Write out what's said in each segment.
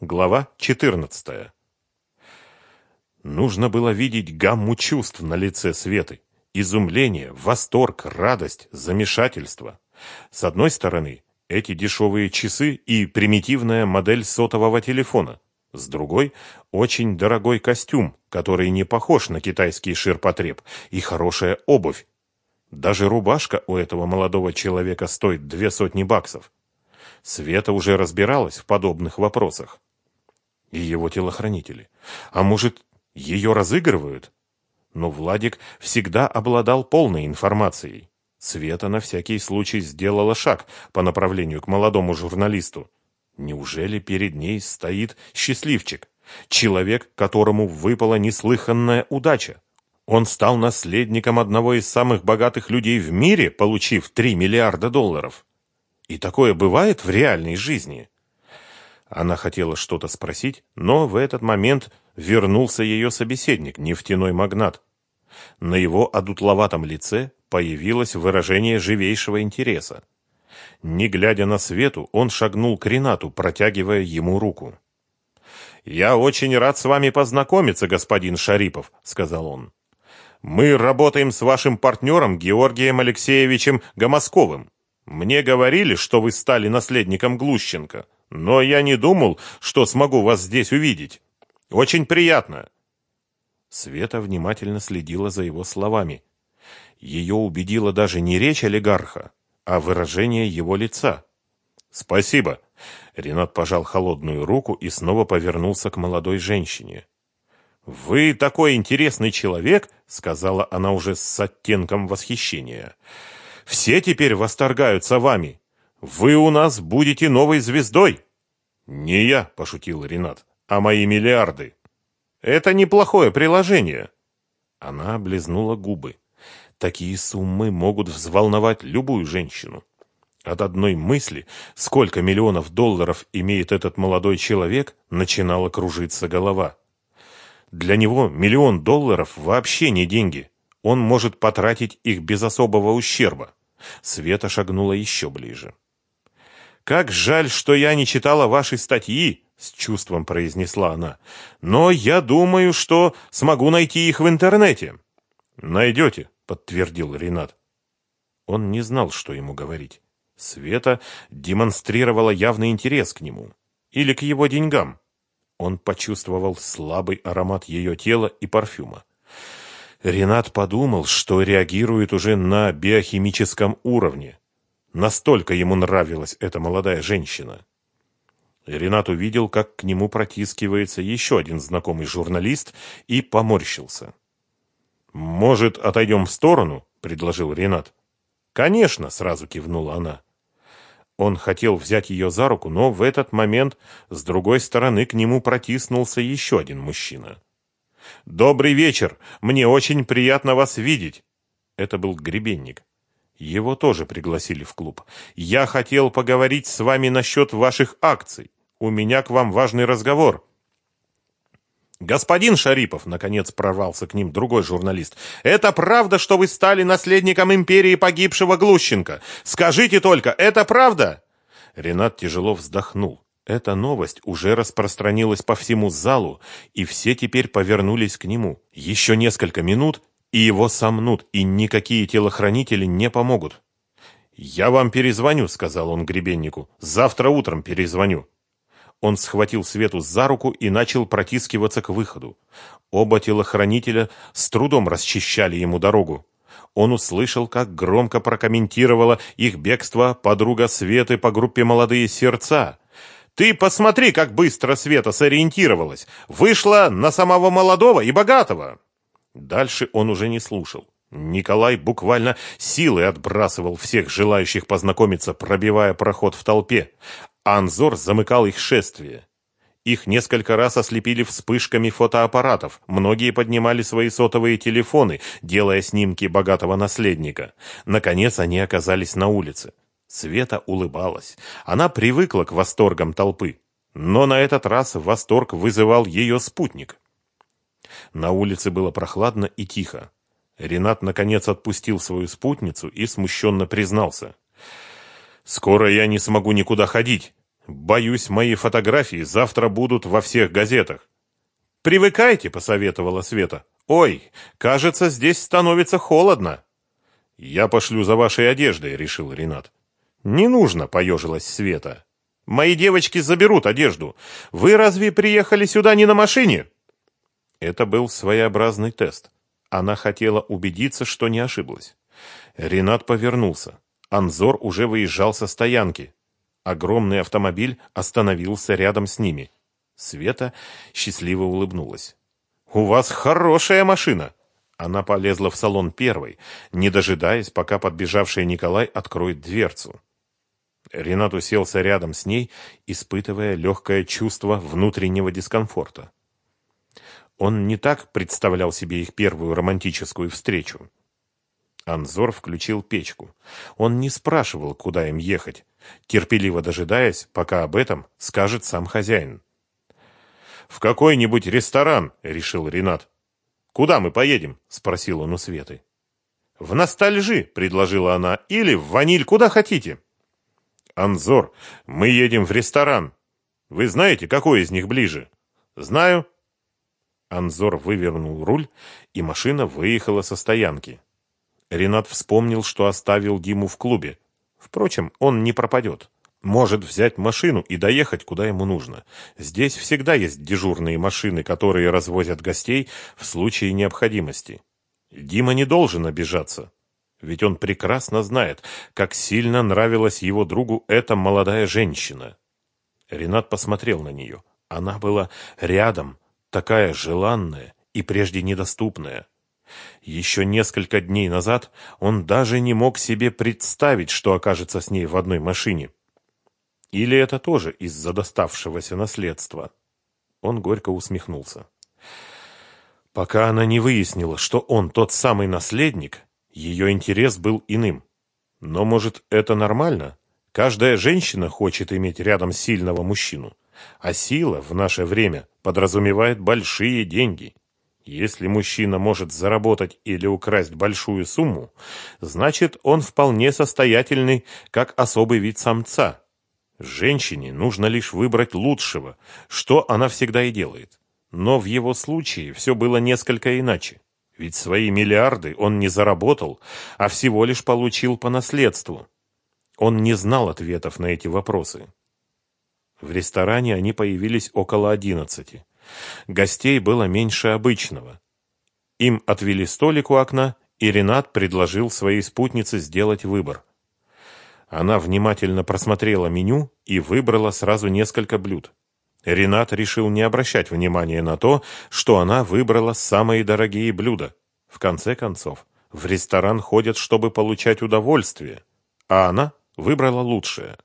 Глава 14. Нужно было видеть гамму чувств на лице Светы. Изумление, восторг, радость, замешательство. С одной стороны, эти дешевые часы и примитивная модель сотового телефона. С другой, очень дорогой костюм, который не похож на китайский ширпотреб, и хорошая обувь. Даже рубашка у этого молодого человека стоит две сотни баксов. Света уже разбиралась в подобных вопросах и его телохранители. А может, ее разыгрывают? Но Владик всегда обладал полной информацией. Света на всякий случай сделала шаг по направлению к молодому журналисту. Неужели перед ней стоит счастливчик? Человек, которому выпала неслыханная удача. Он стал наследником одного из самых богатых людей в мире, получив 3 миллиарда долларов. И такое бывает в реальной жизни. Она хотела что-то спросить, но в этот момент вернулся ее собеседник, нефтяной магнат. На его одутловатом лице появилось выражение живейшего интереса. Не глядя на Свету, он шагнул к Ренату, протягивая ему руку. «Я очень рад с вами познакомиться, господин Шарипов», — сказал он. «Мы работаем с вашим партнером Георгием Алексеевичем Гомосковым. Мне говорили, что вы стали наследником Глущенко. Но я не думал, что смогу вас здесь увидеть. Очень приятно. Света внимательно следила за его словами. Ее убедила даже не речь олигарха, а выражение его лица. Спасибо. Ренат пожал холодную руку и снова повернулся к молодой женщине. Вы такой интересный человек, сказала она уже с оттенком восхищения. Все теперь восторгаются вами. Вы у нас будете новой звездой. Не я, пошутил Ренат, а мои миллиарды. Это неплохое приложение. Она облизнула губы. Такие суммы могут взволновать любую женщину. От одной мысли, сколько миллионов долларов имеет этот молодой человек, начинала кружиться голова. Для него миллион долларов вообще не деньги. Он может потратить их без особого ущерба. Света шагнула еще ближе. «Как жаль, что я не читала вашей статьи», — с чувством произнесла она. «Но я думаю, что смогу найти их в интернете». «Найдете», — подтвердил Ренат. Он не знал, что ему говорить. Света демонстрировала явный интерес к нему. Или к его деньгам. Он почувствовал слабый аромат ее тела и парфюма. Ренат подумал, что реагирует уже на биохимическом уровне. Настолько ему нравилась эта молодая женщина. Ренат увидел, как к нему протискивается еще один знакомый журналист и поморщился. «Может, отойдем в сторону?» – предложил Ренат. «Конечно!» – сразу кивнула она. Он хотел взять ее за руку, но в этот момент с другой стороны к нему протиснулся еще один мужчина. «Добрый вечер! Мне очень приятно вас видеть!» Это был гребенник. Его тоже пригласили в клуб. Я хотел поговорить с вами насчет ваших акций. У меня к вам важный разговор. Господин Шарипов, наконец прорвался к ним другой журналист. Это правда, что вы стали наследником империи погибшего Глущенко? Скажите только, это правда? Ренат тяжело вздохнул. Эта новость уже распространилась по всему залу, и все теперь повернулись к нему. Еще несколько минут, и его сомнут, и никакие телохранители не помогут. «Я вам перезвоню», — сказал он гребеннику. «Завтра утром перезвоню». Он схватил Свету за руку и начал протискиваться к выходу. Оба телохранителя с трудом расчищали ему дорогу. Он услышал, как громко прокомментировала их бегство подруга Светы по группе «Молодые сердца». «Ты посмотри, как быстро Света сориентировалась! Вышла на самого молодого и богатого!» Дальше он уже не слушал. Николай буквально силой отбрасывал всех желающих познакомиться, пробивая проход в толпе. Анзор замыкал их шествие. Их несколько раз ослепили вспышками фотоаппаратов. Многие поднимали свои сотовые телефоны, делая снимки богатого наследника. Наконец они оказались на улице. Света улыбалась. Она привыкла к восторгам толпы. Но на этот раз восторг вызывал ее спутник. На улице было прохладно и тихо. Ренат наконец отпустил свою спутницу и смущенно признался. «Скоро я не смогу никуда ходить. Боюсь, мои фотографии завтра будут во всех газетах. Привыкайте, посоветовала Света. Ой, кажется, здесь становится холодно. Я пошлю за вашей одеждой, решил Ренат. Не нужно, поежилась Света. Мои девочки заберут одежду. Вы разве приехали сюда не на машине? Это был своеобразный тест. Она хотела убедиться, что не ошиблась. Ренат повернулся. Анзор уже выезжал со стоянки. Огромный автомобиль остановился рядом с ними. Света счастливо улыбнулась. «У вас хорошая машина!» Она полезла в салон первой, не дожидаясь, пока подбежавший Николай откроет дверцу. Ренат уселся рядом с ней, испытывая легкое чувство внутреннего дискомфорта. Он не так представлял себе их первую романтическую встречу. Анзор включил печку. Он не спрашивал, куда им ехать, терпеливо дожидаясь, пока об этом скажет сам хозяин. «В какой-нибудь ресторан», — решил Ренат. «Куда мы поедем?» — спросил он у Светы. «В ностальжи», — предложила она, — «или в ваниль, куда хотите». «Анзор, мы едем в ресторан. Вы знаете, какой из них ближе?» «Знаю». Анзор вывернул руль, и машина выехала со стоянки. Ренат вспомнил, что оставил Диму в клубе. Впрочем, он не пропадет. Может взять машину и доехать, куда ему нужно. Здесь всегда есть дежурные машины, которые развозят гостей в случае необходимости. Дима не должен обижаться. Ведь он прекрасно знает, как сильно нравилась его другу эта молодая женщина. Ренат посмотрел на нее. Она была рядом, такая желанная и прежде недоступная. Еще несколько дней назад он даже не мог себе представить, что окажется с ней в одной машине. Или это тоже из-за доставшегося наследства? Он горько усмехнулся. Пока она не выяснила, что он тот самый наследник, ее интерес был иным. Но, может, это нормально? Каждая женщина хочет иметь рядом сильного мужчину. А сила в наше время подразумевает большие деньги. Если мужчина может заработать или украсть большую сумму, значит, он вполне состоятельный, как особый вид самца. Женщине нужно лишь выбрать лучшего, что она всегда и делает. Но в его случае все было несколько иначе. Ведь свои миллиарды он не заработал, а всего лишь получил по наследству. Он не знал ответов на эти вопросы. В ресторане они появились около одиннадцати. Гостей было меньше обычного. Им отвели столик у окна, и Ренат предложил своей спутнице сделать выбор. Она внимательно просмотрела меню и выбрала сразу несколько блюд. Ренат решил не обращать внимания на то, что она выбрала самые дорогие блюда. В конце концов, в ресторан ходят, чтобы получать удовольствие, а она выбрала лучшее.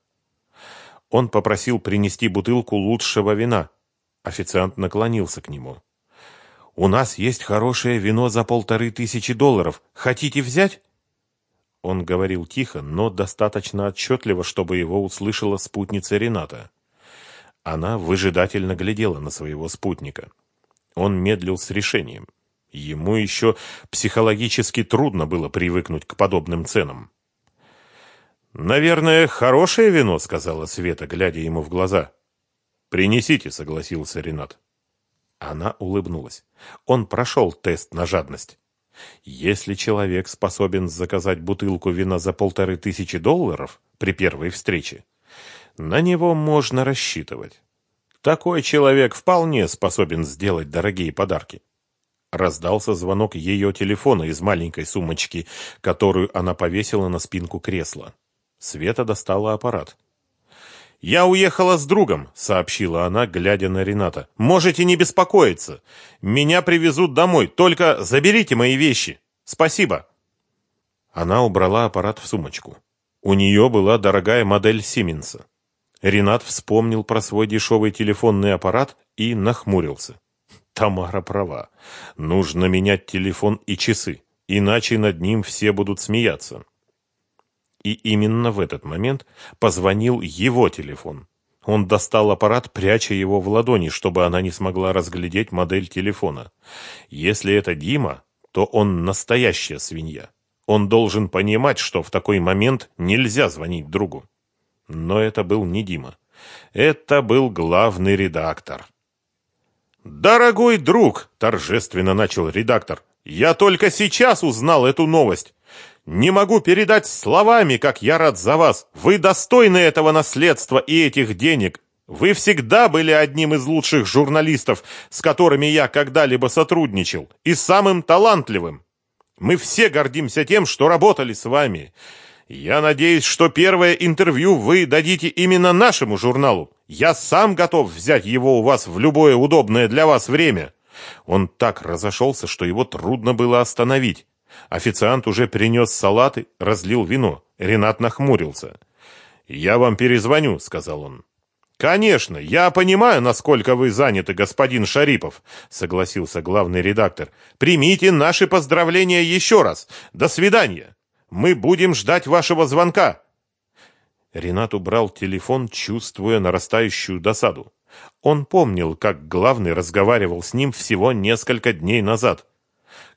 Он попросил принести бутылку лучшего вина, Официант наклонился к нему. «У нас есть хорошее вино за полторы тысячи долларов. Хотите взять?» Он говорил тихо, но достаточно отчетливо, чтобы его услышала спутница Рената. Она выжидательно глядела на своего спутника. Он медлил с решением. Ему еще психологически трудно было привыкнуть к подобным ценам. «Наверное, хорошее вино», — сказала Света, глядя ему в глаза. «Принесите», — согласился Ренат. Она улыбнулась. Он прошел тест на жадность. Если человек способен заказать бутылку вина за полторы тысячи долларов при первой встрече, на него можно рассчитывать. Такой человек вполне способен сделать дорогие подарки. Раздался звонок ее телефона из маленькой сумочки, которую она повесила на спинку кресла. Света достала аппарат. «Я уехала с другом», — сообщила она, глядя на Рената. «Можете не беспокоиться. Меня привезут домой. Только заберите мои вещи. Спасибо». Она убрала аппарат в сумочку. У нее была дорогая модель Сименса. Ренат вспомнил про свой дешевый телефонный аппарат и нахмурился. Тамара права. Нужно менять телефон и часы, иначе над ним все будут смеяться. И именно в этот момент позвонил его телефон. Он достал аппарат, пряча его в ладони, чтобы она не смогла разглядеть модель телефона. Если это Дима, то он настоящая свинья. Он должен понимать, что в такой момент нельзя звонить другу. Но это был не Дима. Это был главный редактор. «Дорогой друг!» – торжественно начал редактор. «Я только сейчас узнал эту новость. Не могу передать словами, как я рад за вас. Вы достойны этого наследства и этих денег. Вы всегда были одним из лучших журналистов, с которыми я когда-либо сотрудничал, и самым талантливым. Мы все гордимся тем, что работали с вами. Я надеюсь, что первое интервью вы дадите именно нашему журналу. Я сам готов взять его у вас в любое удобное для вас время. Он так разошелся, что его трудно было остановить. Официант уже принес салаты, разлил вино. Ренат нахмурился. «Я вам перезвоню», — сказал он. «Конечно, я понимаю, насколько вы заняты, господин Шарипов», — согласился главный редактор. «Примите наши поздравления еще раз. До свидания. Мы будем ждать вашего звонка». Ренат убрал телефон, чувствуя нарастающую досаду. Он помнил, как главный разговаривал с ним всего несколько дней назад.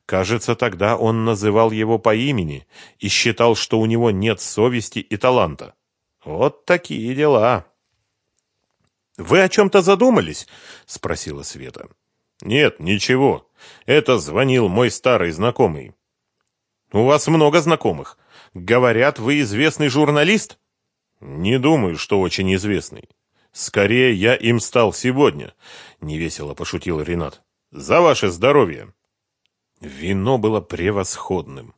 Кажется, тогда он называл его по имени и считал, что у него нет совести и таланта. Вот такие дела. «Вы о чем-то задумались?» — спросила Света. «Нет, ничего. Это звонил мой старый знакомый». «У вас много знакомых. Говорят, вы известный журналист?» «Не думаю, что очень известный. Скорее, я им стал сегодня», — невесело пошутил Ренат. «За ваше здоровье!» Вино было превосходным.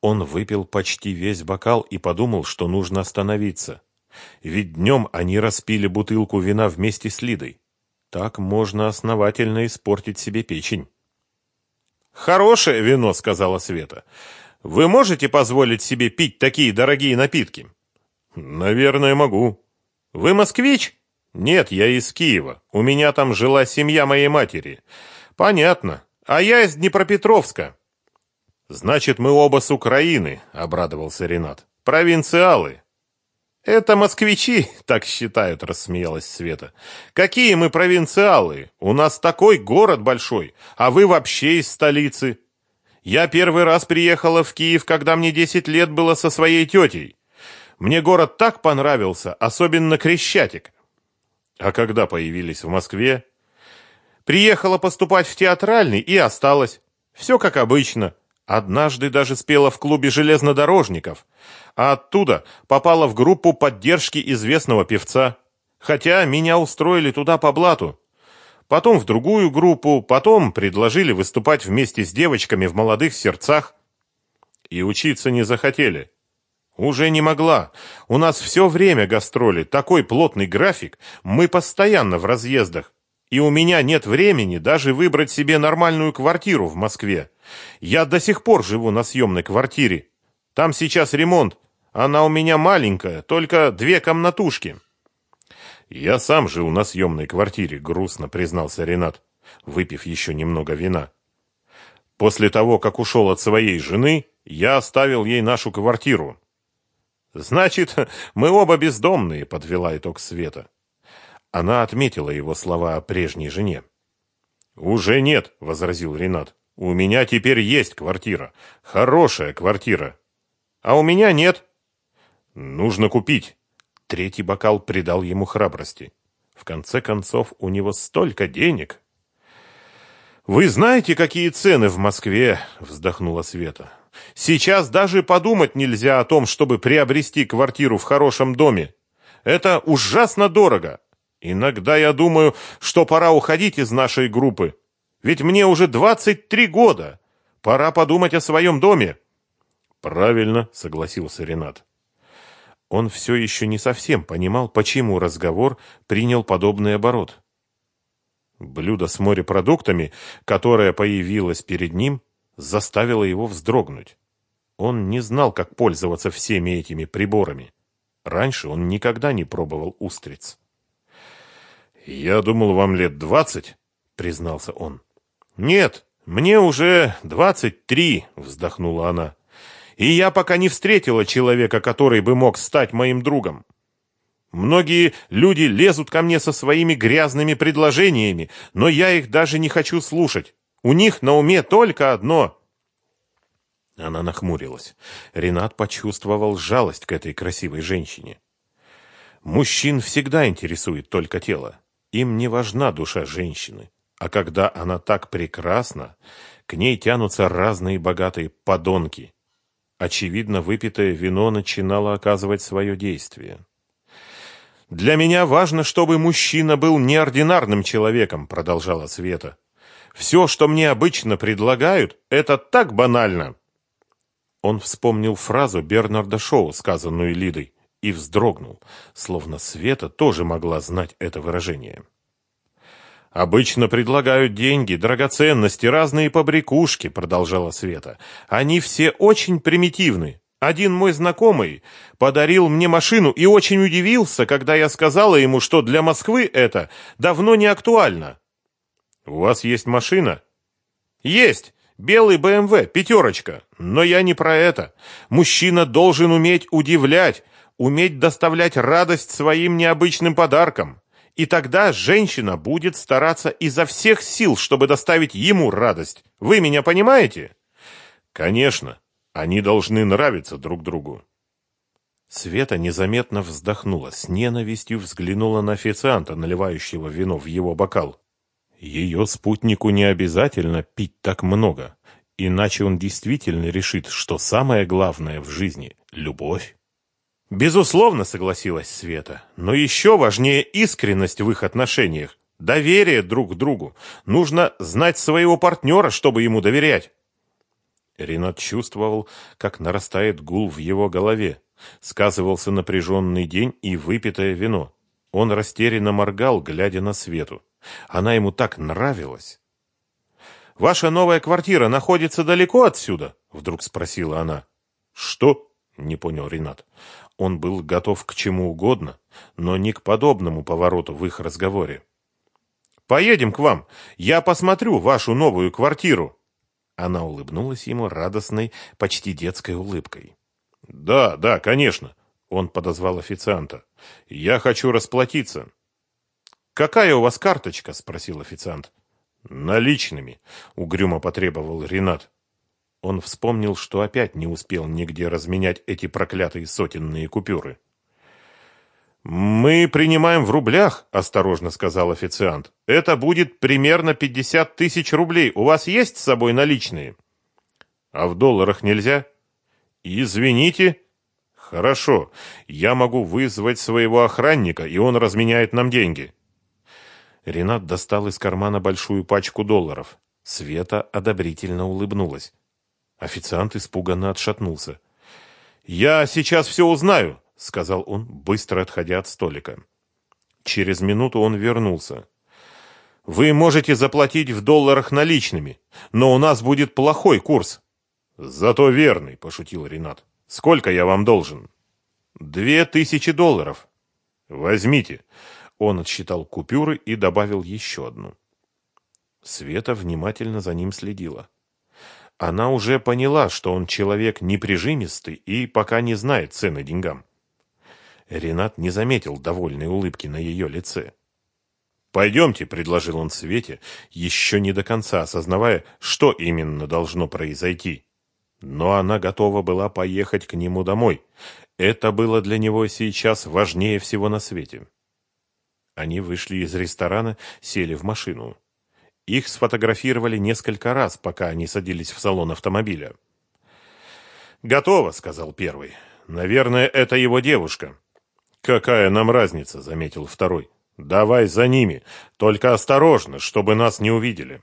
Он выпил почти весь бокал и подумал, что нужно остановиться. Ведь днем они распили бутылку вина вместе с Лидой. Так можно основательно испортить себе печень. «Хорошее вино», — сказала Света. «Вы можете позволить себе пить такие дорогие напитки?» «Наверное, могу». «Вы москвич?» «Нет, я из Киева. У меня там жила семья моей матери». «Понятно. А я из Днепропетровска». «Значит, мы оба с Украины», — обрадовался Ренат. «Провинциалы». «Это москвичи так считают», — рассмеялась Света. «Какие мы провинциалы? У нас такой город большой, а вы вообще из столицы. Я первый раз приехала в Киев, когда мне десять лет было со своей тетей. Мне город так понравился, особенно Крещатик». «А когда появились в Москве?» «Приехала поступать в театральный и осталась. Все как обычно. Однажды даже спела в клубе железнодорожников, а оттуда попала в группу поддержки известного певца. Хотя меня устроили туда по блату. Потом в другую группу, потом предложили выступать вместе с девочками в молодых сердцах. И учиться не захотели. Уже не могла. У нас все время гастроли, такой плотный график, мы постоянно в разъездах. И у меня нет времени даже выбрать себе нормальную квартиру в Москве. Я до сих пор живу на съемной квартире. Там сейчас ремонт. Она у меня маленькая, только две комнатушки. Я сам жил на съемной квартире, грустно признался Ренат, выпив еще немного вина. После того, как ушел от своей жены, я оставил ей нашу квартиру. Значит, мы оба бездомные, подвела итог Света. Она отметила его слова о прежней жене. «Уже нет», — возразил Ренат. «У меня теперь есть квартира. Хорошая квартира. А у меня нет». «Нужно купить». Третий бокал придал ему храбрости. В конце концов, у него столько денег. «Вы знаете, какие цены в Москве?» — вздохнула Света. «Сейчас даже подумать нельзя о том, чтобы приобрести квартиру в хорошем доме. Это ужасно дорого. Иногда я думаю, что пора уходить из нашей группы. Ведь мне уже 23 года. Пора подумать о своем доме. Правильно, согласился Ренат. Он все еще не совсем понимал, почему разговор принял подобный оборот. Блюдо с морепродуктами, которое появилось перед ним, заставило его вздрогнуть. Он не знал, как пользоваться всеми этими приборами. Раньше он никогда не пробовал устриц. «Я думал, вам лет двадцать», — признался он. «Нет, мне уже двадцать три», — вздохнула она. «И я пока не встретила человека, который бы мог стать моим другом. Многие люди лезут ко мне со своими грязными предложениями, но я их даже не хочу слушать. У них на уме только одно». Она нахмурилась. Ренат почувствовал жалость к этой красивой женщине. Мужчин всегда интересует только тело. Им не важна душа женщины. А когда она так прекрасна, к ней тянутся разные богатые подонки. Очевидно, выпитое вино начинало оказывать свое действие. «Для меня важно, чтобы мужчина был неординарным человеком», — продолжала Света. «Все, что мне обычно предлагают, это так банально». Он вспомнил фразу Бернарда Шоу, сказанную Лидой, и вздрогнул, словно Света тоже могла знать это выражение. «Обычно предлагают деньги, драгоценности, разные побрякушки», — продолжала Света. «Они все очень примитивны. Один мой знакомый подарил мне машину и очень удивился, когда я сказала ему, что для Москвы это давно не актуально». «У вас есть машина?» «Есть. Белый БМВ, пятерочка. Но я не про это. Мужчина должен уметь удивлять, уметь доставлять радость своим необычным подаркам. И тогда женщина будет стараться изо всех сил, чтобы доставить ему радость. Вы меня понимаете? Конечно, они должны нравиться друг другу. Света незаметно вздохнула, с ненавистью взглянула на официанта, наливающего вино в его бокал. Ее спутнику не обязательно пить так много, иначе он действительно решит, что самое главное в жизни — любовь. Безусловно, согласилась Света, но еще важнее искренность в их отношениях, доверие друг к другу. Нужно знать своего партнера, чтобы ему доверять. Ренат чувствовал, как нарастает гул в его голове. Сказывался напряженный день и выпитое вино. Он растерянно моргал, глядя на Свету. Она ему так нравилась. «Ваша новая квартира находится далеко отсюда?» — вдруг спросила она. «Что?» — не понял Ренат. Он был готов к чему угодно, но не к подобному повороту в их разговоре. «Поедем к вам. Я посмотрю вашу новую квартиру». Она улыбнулась ему радостной, почти детской улыбкой. «Да, да, конечно», — он подозвал официанта. «Я хочу расплатиться». «Какая у вас карточка?» — спросил официант. «Наличными», — угрюмо потребовал Ренат. Он вспомнил, что опять не успел нигде разменять эти проклятые сотенные купюры. «Мы принимаем в рублях», — осторожно сказал официант. «Это будет примерно пятьдесят тысяч рублей. У вас есть с собой наличные?» «А в долларах нельзя?» «Извините». «Хорошо. Я могу вызвать своего охранника, и он разменяет нам деньги». Ренат достал из кармана большую пачку долларов. Света одобрительно улыбнулась. Официант испуганно отшатнулся. «Я сейчас все узнаю», — сказал он, быстро отходя от столика. Через минуту он вернулся. «Вы можете заплатить в долларах наличными, но у нас будет плохой курс». «Зато верный», — пошутил Ренат. «Сколько я вам должен?» «Две тысячи долларов». «Возьмите». Он отсчитал купюры и добавил еще одну. Света внимательно за ним следила. Она уже поняла, что он человек неприжимистый и пока не знает цены деньгам. Ренат не заметил довольной улыбки на ее лице. «Пойдемте», — предложил он Свете, еще не до конца осознавая, что именно должно произойти. Но она готова была поехать к нему домой. Это было для него сейчас важнее всего на свете. Они вышли из ресторана, сели в машину. Их сфотографировали несколько раз, пока они садились в салон автомобиля. «Готово», — сказал первый. «Наверное, это его девушка». «Какая нам разница?» — заметил второй. «Давай за ними, только осторожно, чтобы нас не увидели».